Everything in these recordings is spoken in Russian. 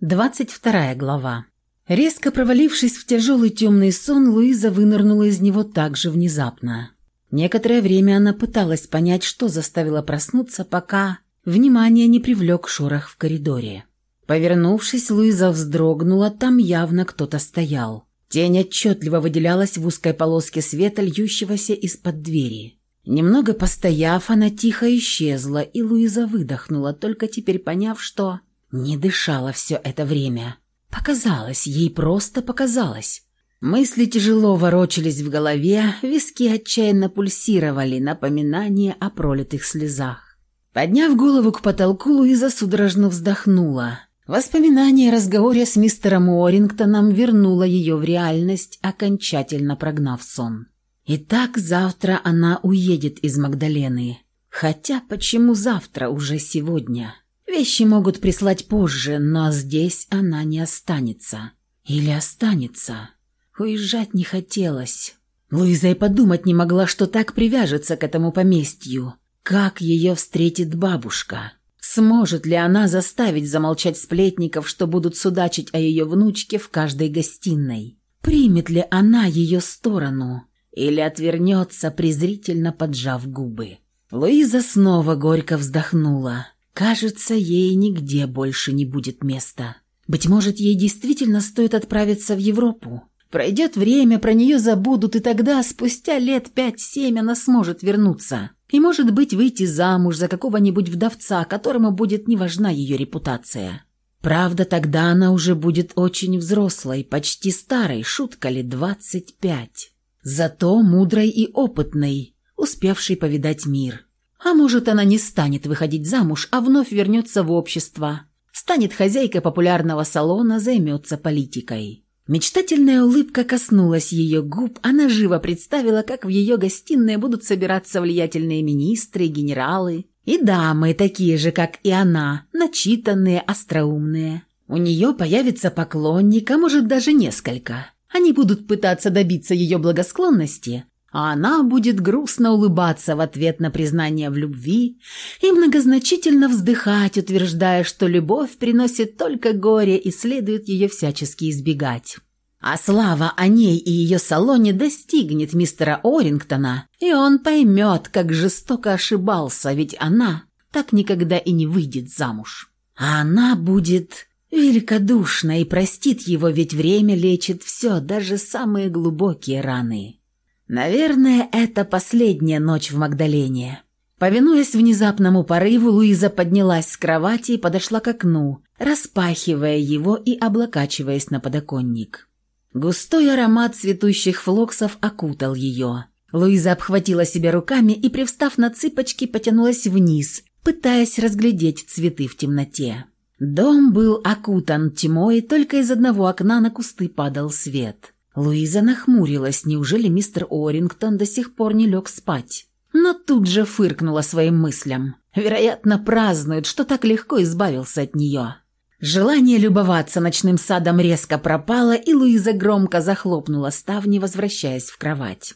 22 глава. Резко провалившись в тяжелый темный сон, Луиза вынырнула из него так же внезапно. Некоторое время она пыталась понять, что заставило проснуться, пока внимание не привлек шорох в коридоре. Повернувшись, Луиза вздрогнула, там явно кто-то стоял. Тень отчетливо выделялась в узкой полоске света, льющегося из-под двери. Немного постояв, она тихо исчезла, и Луиза выдохнула, только теперь поняв, что не дышала все это время. Показалось, ей просто показалось. Мысли тяжело ворочались в голове, виски отчаянно пульсировали, напоминание о пролитых слезах. Подняв голову к потолку, Луиза судорожно вздохнула. Воспоминание о разговоре с мистером Уоррингтоном вернуло ее в реальность, окончательно прогнав сон. Итак, завтра она уедет из Магдалены. Хотя почему завтра, уже сегодня? Вещи могут прислать позже, но здесь она не останется. Или останется. Уезжать не хотелось. Луиза и подумать не могла, что так привяжется к этому поместью. Как ее встретит бабушка? Сможет ли она заставить замолчать сплетников, что будут судачить о ее внучке в каждой гостиной? Примет ли она ее сторону? Или отвернется, презрительно поджав губы? Луиза снова горько вздохнула. Кажется, ей нигде больше не будет места. Быть может, ей действительно стоит отправиться в Европу. Пройдет время, про нее забудут, и тогда, спустя лет пять-семь, она сможет вернуться. И, может быть, выйти замуж за какого-нибудь вдовца, которому будет не важна ее репутация. Правда, тогда она уже будет очень взрослой, почти старой, шутка ли, двадцать пять. Зато мудрой и опытной, успевшей повидать мир. А может, она не станет выходить замуж, а вновь вернется в общество, станет хозяйкой популярного салона, займется политикой. Мечтательная улыбка коснулась ее губ, она живо представила, как в ее гостиной будут собираться влиятельные министры, генералы и дамы, такие же, как и она, начитанные, остроумные. У нее появится поклонник, а может даже несколько. Они будут пытаться добиться ее благосклонности, а она будет грустно улыбаться в ответ на признание в любви и многозначительно вздыхать, утверждая, что любовь приносит только горе и следует ее всячески избегать. А слава о ней и ее салоне достигнет мистера Орингтона, и он поймет, как жестоко ошибался, ведь она так никогда и не выйдет замуж. А она будет великодушна и простит его, ведь время лечит все, даже самые глубокие раны. Наверное, это последняя ночь в Магдалене. Повинуясь внезапному порыву, Луиза поднялась с кровати и подошла к окну, распахивая его и облокачиваясь на подоконник. Густой аромат цветущих флоксов окутал ее. Луиза обхватила себя руками и, привстав на цыпочки, потянулась вниз, пытаясь разглядеть цветы в темноте. Дом был окутан тьмой, только из одного окна на кусты падал свет. Луиза нахмурилась, неужели мистер Орингтон до сих пор не лег спать? Но тут же фыркнула своим мыслям. Вероятно, празднует, что так легко избавился от нее. Желание любоваться ночным садом резко пропало, и Луиза громко захлопнула ставни, возвращаясь в кровать.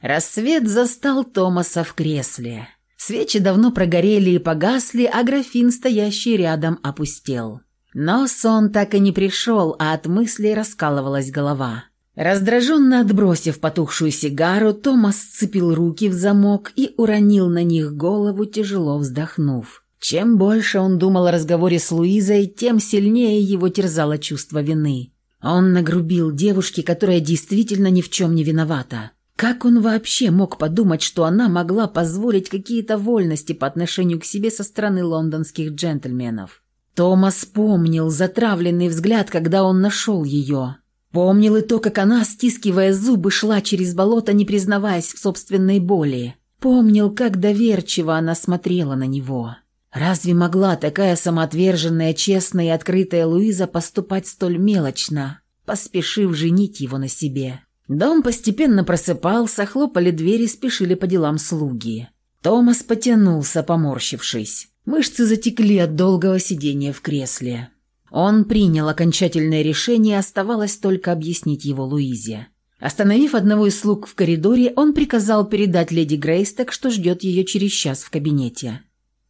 Рассвет застал Томаса в кресле. Свечи давно прогорели и погасли, а графин, стоящий рядом, опустел. Но сон так и не пришел, а от мыслей раскалывалась голова. Раздраженно отбросив потухшую сигару, Томас сцепил руки в замок и уронил на них голову, тяжело вздохнув. Чем больше он думал о разговоре с Луизой, тем сильнее его терзало чувство вины. Он нагрубил девушке, которая действительно ни в чем не виновата. Как он вообще мог подумать, что она могла позволить какие-то вольности по отношению к себе со стороны лондонских джентльменов? Томас помнил затравленный взгляд, когда он нашел ее. Помнил и то, как она, стискивая зубы, шла через болото, не признаваясь в собственной боли. Помнил, как доверчиво она смотрела на него. Разве могла такая самоотверженная, честная и открытая Луиза поступать столь мелочно, поспешив женить его на себе? Дом постепенно просыпался, хлопали двери, спешили по делам слуги. Томас потянулся, поморщившись. Мышцы затекли от долгого сидения в кресле. Он принял окончательное решение, оставалось только объяснить его Луизе. Остановив одного из слуг в коридоре, он приказал передать леди Грейсток, что ждет ее через час в кабинете.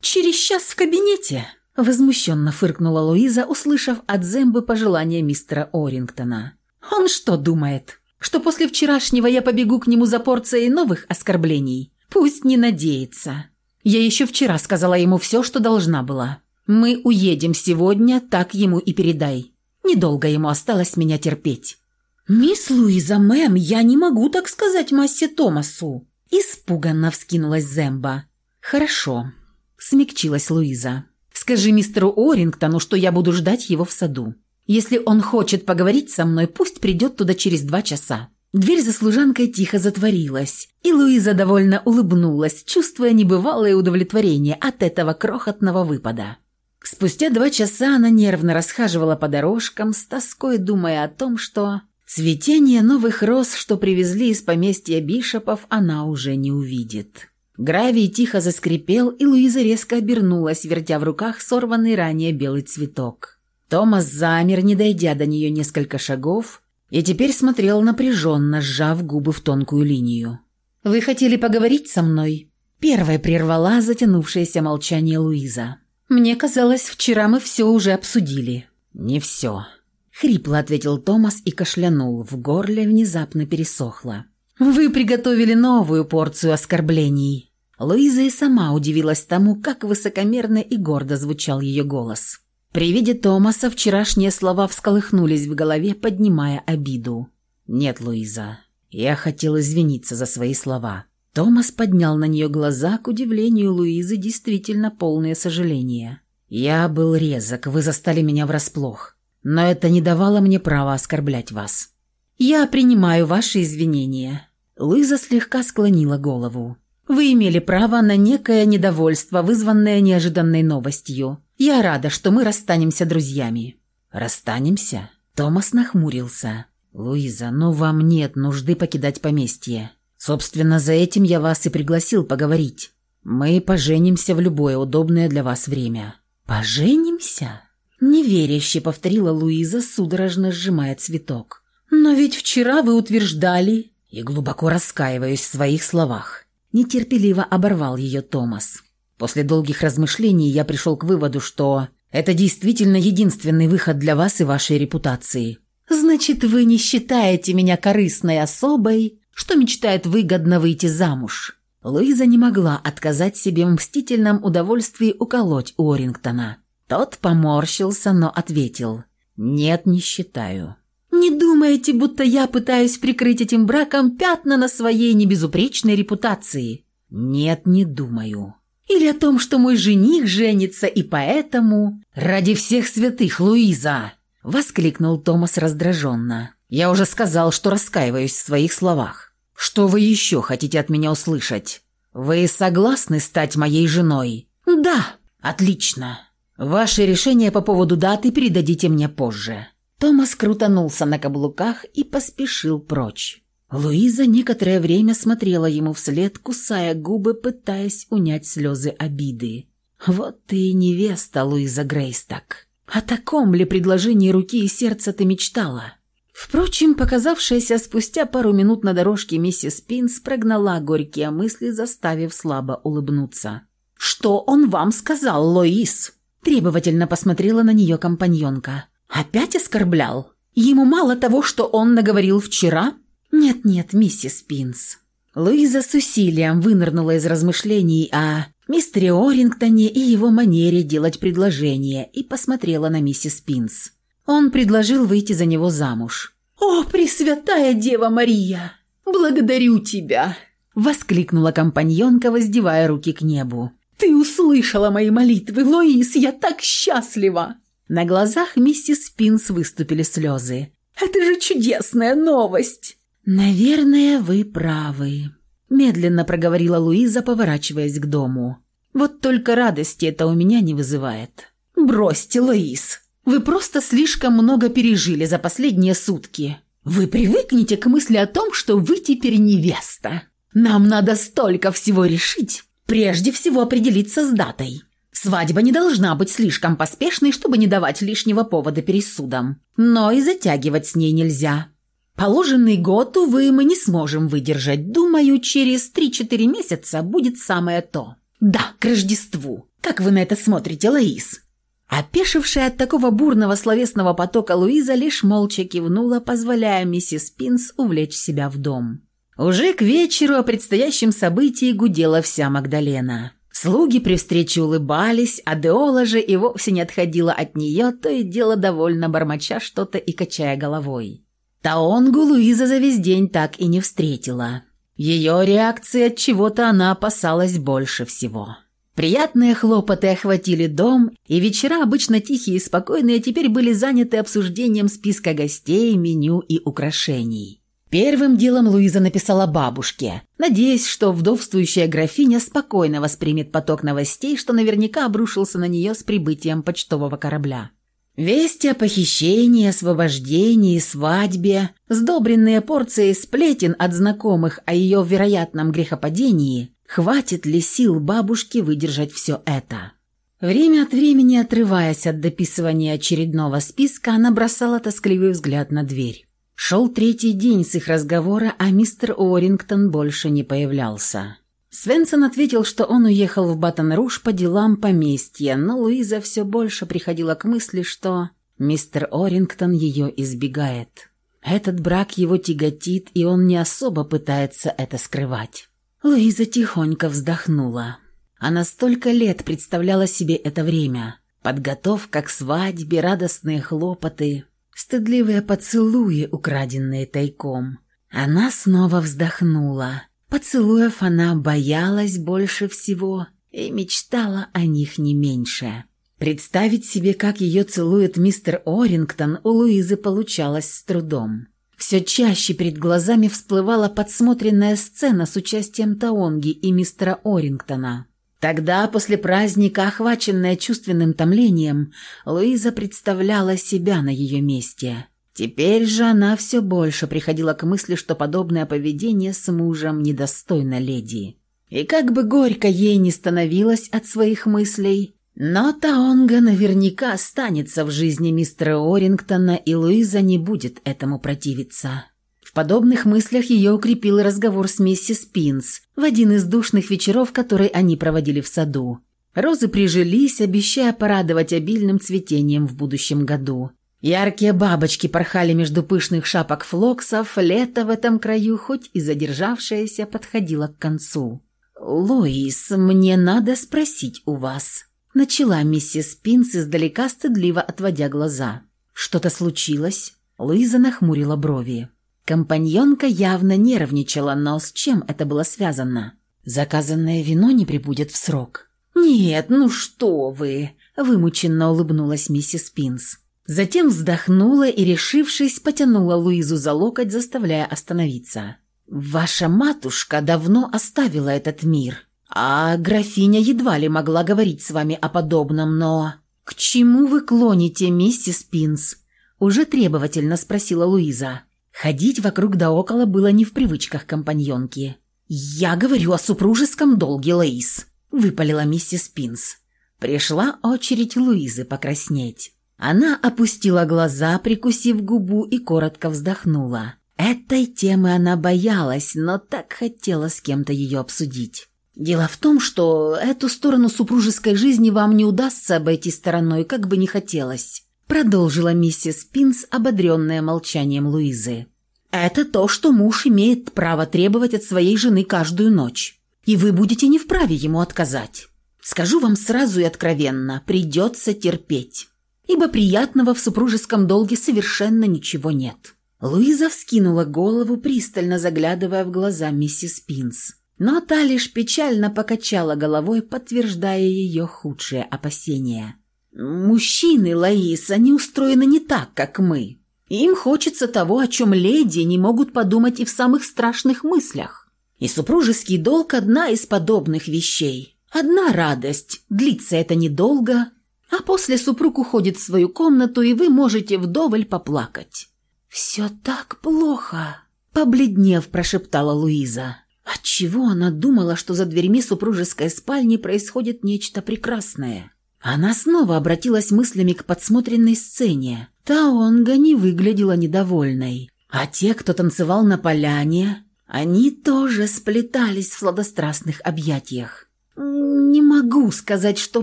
«Через час в кабинете?» Возмущенно фыркнула Луиза, услышав от Зембы пожелание мистера Орингтона. «Он что думает? Что после вчерашнего я побегу к нему за порцией новых оскорблений? Пусть не надеется. Я еще вчера сказала ему все, что должна была. Мы уедем сегодня, так ему и передай. Недолго ему осталось меня терпеть». «Мисс Луиза, мэм, я не могу так сказать массе Томасу!» Испуганно вскинулась Земба. «Хорошо», — смягчилась Луиза. «Скажи мистеру Орингтону, что я буду ждать его в саду. Если он хочет поговорить со мной, пусть придет туда через два часа». Дверь за служанкой тихо затворилась, и Луиза довольно улыбнулась, чувствуя небывалое удовлетворение от этого крохотного выпада. Спустя два часа она нервно расхаживала по дорожкам, с тоской думая о том, что цветение новых роз, что привезли из поместья Бишопов, она уже не увидит. Гравий тихо заскрипел, и Луиза резко обернулась, вертя в руках сорванный ранее белый цветок. Томас замер, не дойдя до нее несколько шагов, и теперь смотрел напряженно, сжав губы в тонкую линию. «Вы хотели поговорить со мной?» Первая прервала затянувшееся молчание Луиза. «Мне казалось, вчера мы все уже обсудили». «Не все», — хрипло ответил Томас и кашлянул, в горле внезапно пересохло. «Вы приготовили новую порцию оскорблений». Луиза и сама удивилась тому, как высокомерно и гордо звучал ее голос. При виде Томаса вчерашние слова всколыхнулись в голове, поднимая обиду. «Нет, Луиза, я хотел извиниться за свои слова». Томас поднял на нее глаза, к удивлению Луизы, действительно полное сожаление. «Я был резок, вы застали меня врасплох, но это не давало мне права оскорблять вас». «Я принимаю ваши извинения». Луиза слегка склонила голову. «Вы имели право на некое недовольство, вызванное неожиданной новостью. Я рада, что мы расстанемся друзьями». «Расстанемся?» Томас нахмурился. «Луиза, ну вам нет нужды покидать поместье. Собственно, за этим я вас и пригласил поговорить. Мы поженимся в любое удобное для вас время». «Поженимся?» Неверяще повторила Луиза, судорожно сжимая цветок. «Но ведь вчера вы утверждали...» И глубоко раскаиваюсь в своих словах. Нетерпеливо оборвал ее Томас. После долгих размышлений я пришел к выводу, что это действительно единственный выход для вас и вашей репутации. Значит, вы не считаете меня корыстной особой, что мечтает выгодно выйти замуж. Луиза не могла отказать себе в мстительном удовольствии уколоть Уоррингтона. Тот поморщился, но ответил «Нет, не считаю». Не думаете, будто я пытаюсь прикрыть этим браком пятна на своей небезупречной репутации? Нет, не думаю. Или о том, что мой жених женится, и поэтому... Ради всех святых, Луиза!» — воскликнул Томас раздраженно. «Я уже сказал, что раскаиваюсь в своих словах. Что вы еще хотите от меня услышать? Вы согласны стать моей женой?» «Да». «Отлично. Ваше решение по поводу даты передадите мне позже». Томас крутанулся на каблуках и поспешил прочь. Луиза некоторое время смотрела ему вслед, кусая губы, пытаясь унять слезы обиды. «Вот ты и невеста, Луиза Грейсток. О таком ли предложении руки и сердца ты мечтала?» Впрочем, показавшаяся спустя пару минут на дорожке миссис Пинс прогнала горькие мысли, заставив слабо улыбнуться. «Что он вам сказал, Лоис?» Требовательно посмотрела на нее компаньонка. Опять оскорблял? Ему мало того, что он наговорил вчера? Нет-нет, миссис Пинс. Луиза с усилием вынырнула из размышлений о мистере Орингтоне и его манере делать предложения и посмотрела на миссис Пинс. Он предложил выйти за него замуж. «О, Пресвятая Дева Мария! Благодарю тебя!» Воскликнула компаньонка, воздевая руки к небу. «Ты услышала мои молитвы, Луис, я так счастлива!» На глазах миссис Пинс выступили слезы. «Это же чудесная новость!» «Наверное, вы правы», – медленно проговорила Луиза, поворачиваясь к дому. «Вот только радости это у меня не вызывает». «Бросьте, Луиз, вы просто слишком много пережили за последние сутки. Вы привыкнете к мысли о том, что вы теперь невеста. Нам надо столько всего решить. Прежде всего определиться с датой. Свадьба не должна быть слишком поспешной, чтобы не давать лишнего повода пересудам. Но и затягивать с ней нельзя. Положенный год, увы, мы не сможем выдержать. Думаю, через 3-4 месяца будет самое то. Да, к Рождеству. Как вы на это смотрите, Лаис? Опешившая от такого бурного словесного потока Луиза лишь молча кивнула, позволяя миссис Пинс увлечь себя в дом. Уже к вечеру о предстоящем событии гудела вся Магдалена. Слуги при встрече улыбались, а Деола же и вовсе не отходила от нее, то и дело довольно бормоча что-то и качая головой. Таонгу Луиза за весь день так и не встретила. Ее реакции от чего-то она опасалась больше всего. Приятные хлопоты охватили дом, и вечера, обычно тихие и спокойные, теперь были заняты обсуждением списка гостей, меню и украшений. Первым делом Луиза написала бабушке, надеясь, что вдовствующая графиня спокойно воспримет поток новостей, что наверняка обрушился на нее с прибытием почтового корабля. Вести о похищении, освобождении, свадьбе, сдобренные порцией сплетен от знакомых о ее вероятном грехопадении, хватит ли сил бабушки выдержать все это. Время от времени, отрываясь от дописывания очередного списка, она бросала тоскливый взгляд на дверь. Шел третий день с их разговора, а мистер Орингтон больше не появлялся. Свенсон ответил, что он уехал в Батон-Руж по делам поместья, но Луиза все больше приходила к мысли, что мистер Орингтон ее избегает. Этот брак его тяготит, и он не особо пытается это скрывать. Луиза тихонько вздохнула. Она столько лет представляла себе это время. Подготовка к свадьбе, радостные хлопоты, стыдливые поцелуи, украденные тайком. Она снова вздохнула. Поцелуев она боялась больше всего и мечтала о них не меньше. Представить себе, как ее целует мистер Орингтон, у Луизы получалось с трудом. Все чаще перед глазами всплывала подсмотренная сцена с участием Таонги и мистера Орингтона. Тогда, после праздника, охваченная чувственным томлением, Луиза представляла себя на ее месте. Теперь же она все больше приходила к мысли, что подобное поведение с мужем недостойно леди. И как бы горько ей не становилось от своих мыслей, но Таонга наверняка останется в жизни мистера Орингтона, и Луиза не будет этому противиться. В подобных мыслях ее укрепил разговор с миссис Пинс в один из душных вечеров, который они проводили в саду. Розы прижились, обещая порадовать обильным цветением в будущем году. Яркие бабочки порхали между пышных шапок флоксов, лето в этом краю, хоть и задержавшееся, подходило к концу. «Лоис, мне надо спросить у вас», — начала миссис Пинс издалека стыдливо отводя глаза. «Что-то случилось?» Луиза нахмурила брови. Компаньонка явно нервничала, но с чем это было связано? «Заказанное вино не прибудет в срок». «Нет, ну что вы!» — вымученно улыбнулась миссис Пинс. Затем вздохнула и, решившись, потянула Луизу за локоть, заставляя остановиться. «Ваша матушка давно оставила этот мир, а графиня едва ли могла говорить с вами о подобном, но...» «К чему вы клоните, миссис Пинс?» Уже требовательно спросила Луиза. Ходить вокруг да около было не в привычках компаньонки. «Я говорю о супружеском долге, Лоис», — выпалила миссис Пинс. Пришла очередь Луизы покраснеть. Она опустила глаза, прикусив губу и коротко вздохнула. Этой темы она боялась, но так хотела с кем-то ее обсудить. «Дело в том, что эту сторону супружеской жизни вам не удастся обойти стороной, как бы ни хотелось», продолжила миссис Пинс, ободренная молчанием Луизы. «Это то, что муж имеет право требовать от своей жены каждую ночь, и вы будете не вправе ему отказать. Скажу вам сразу и откровенно, придется терпеть» ибо приятного в супружеском долге совершенно ничего нет. Луиза вскинула голову, пристально заглядывая в глаза миссис Пинс. Но та лишь печально покачала головой, подтверждая ее худшие опасения. «Мужчины, Лаис, они устроены не так, как мы. Им хочется того, о чем леди не могут подумать и в самых страшных мыслях. И супружеский долг – одна из подобных вещей. Одна радость, длится это недолго, а после супруг уходит в свою комнату, и вы можете вдоволь поплакать». «Все так плохо», — побледнев, прошептала Луиза. Отчего она думала, что за дверьми супружеской спальни происходит нечто прекрасное? Она снова обратилась мыслями к подсмотренной сцене. Таонга не выглядела недовольной. А те, кто танцевал на поляне, они тоже сплетались в сладострастных объятиях. «Не могу сказать, что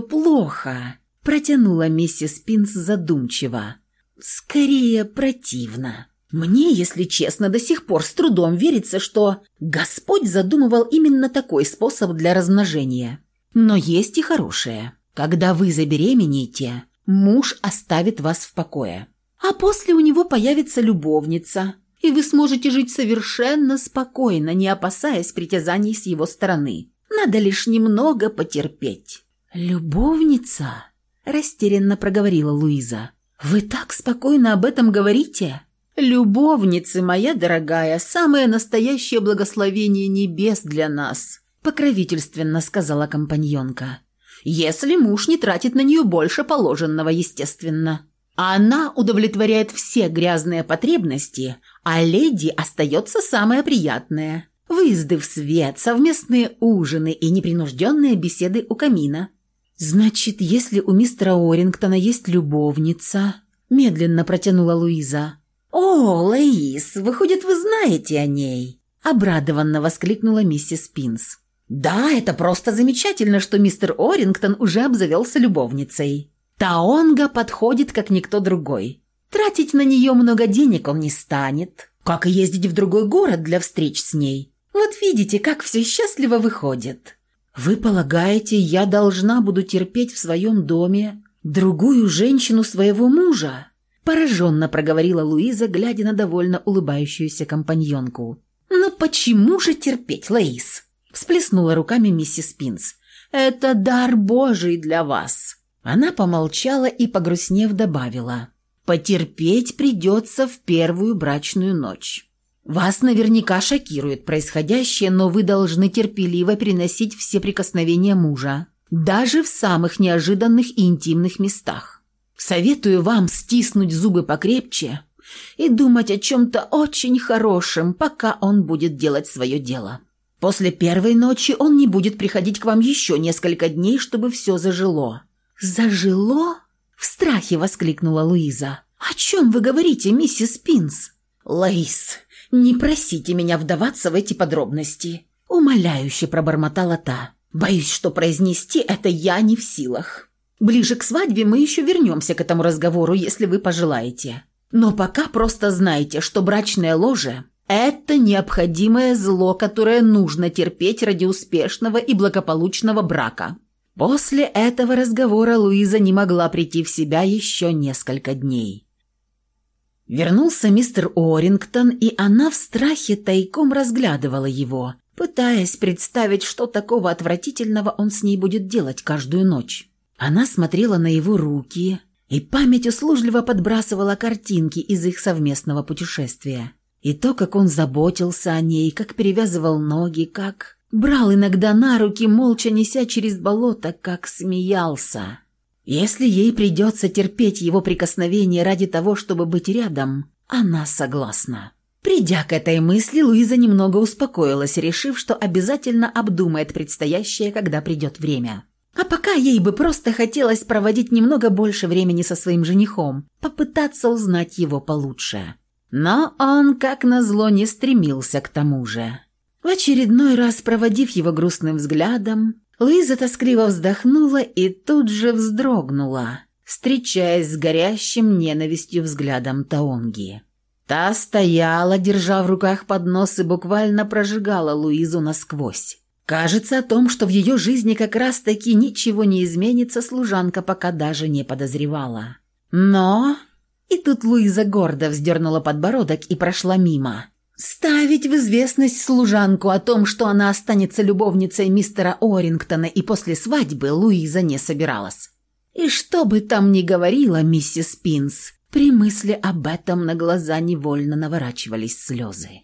плохо», протянула миссис Пинс задумчиво. «Скорее противно. Мне, если честно, до сих пор с трудом верится, что Господь задумывал именно такой способ для размножения. Но есть и хорошее. Когда вы забеременеете, муж оставит вас в покое. А после у него появится любовница, и вы сможете жить совершенно спокойно, не опасаясь притязаний с его стороны. Надо лишь немного потерпеть». «Любовница?» – растерянно проговорила Луиза. «Вы так спокойно об этом говорите?» «Любовницы, моя дорогая, самое настоящее благословение небес для нас», – покровительственно сказала компаньонка. «Если муж не тратит на нее больше положенного, естественно. Она удовлетворяет все грязные потребности, а леди остается самое приятное. Выезды в свет, совместные ужины и непринужденные беседы у камина. «Значит, если у мистера Орингтона есть любовница...» Медленно протянула Луиза. «О, Лоис, выходит, вы знаете о ней?» Обрадованно воскликнула миссис Пинс. «Да, это просто замечательно, что мистер Орингтон уже обзавелся любовницей. Таонга подходит, как никто другой. Тратить на нее много денег он не станет, как и ездить в другой город для встреч с ней. Вот видите, как все счастливо выходит. «Вы полагаете, я должна буду терпеть в своем доме другую женщину своего мужа?» Пораженно проговорила Луиза, глядя на довольно улыбающуюся компаньонку. «Ну почему же терпеть, Лаис?» Всплеснула руками миссис Пинс. «Это дар Божий для вас». Она помолчала и, погрустнев, добавила. «Потерпеть придется в первую брачную ночь. Вас наверняка шокирует происходящее, но вы должны терпеливо переносить все прикосновения мужа, даже в самых неожиданных и интимных местах. Советую вам стиснуть зубы покрепче и думать о чем-то очень хорошем, пока он будет делать свое дело. После первой ночи он не будет приходить к вам еще несколько дней, чтобы все зажило». «Зажило?» – в страхе воскликнула Луиза. «О чем вы говорите, миссис Пинс?» «Лаис, «Не просите меня вдаваться в эти подробности», — умоляюще пробормотала та. «Боюсь, что произнести это я не в силах. Ближе к свадьбе мы еще вернемся к этому разговору, если вы пожелаете. Но пока просто знайте, что брачное ложе — это необходимое зло, которое нужно терпеть ради успешного и благополучного брака». После этого разговора Луиза не могла прийти в себя еще несколько дней. Вернулся мистер Орингтон, и она в страхе тайком разглядывала его, пытаясь представить, что такого отвратительного он с ней будет делать каждую ночь. Она смотрела на его руки, и память услужливо подбрасывала картинки из их совместного путешествия. И то, как он заботился о ней, как перевязывал ноги, как брал иногда на руки, молча неся через болото, как смеялся. Если ей придется терпеть его прикосновение ради того, чтобы быть рядом, она согласна. Придя к этой мысли, Луиза немного успокоилась, решив, что обязательно обдумает предстоящее, когда придет время. А пока ей бы просто хотелось проводить немного больше времени со своим женихом, попытаться узнать его получше. Но он, как назло, не стремился к тому же. В очередной раз проводив его грустным взглядом, Луиза тоскливо вздохнула и тут же вздрогнула, встречаясь с горящим ненавистью взглядом Таонги. Та стояла, держа в руках поднос и буквально прожигала Луизу насквозь. Кажется, о том, что в ее жизни как раз-таки ничего не изменится, служанка пока даже не подозревала. Но... И тут Луиза гордо вздернула подбородок и прошла мимо. Ставить в известность служанку о том, что она останется любовницей мистера Орингтона и после свадьбы, Луиза не собиралась. И что бы там ни говорила миссис Пинс, при мысли об этом на глаза невольно наворачивались слезы.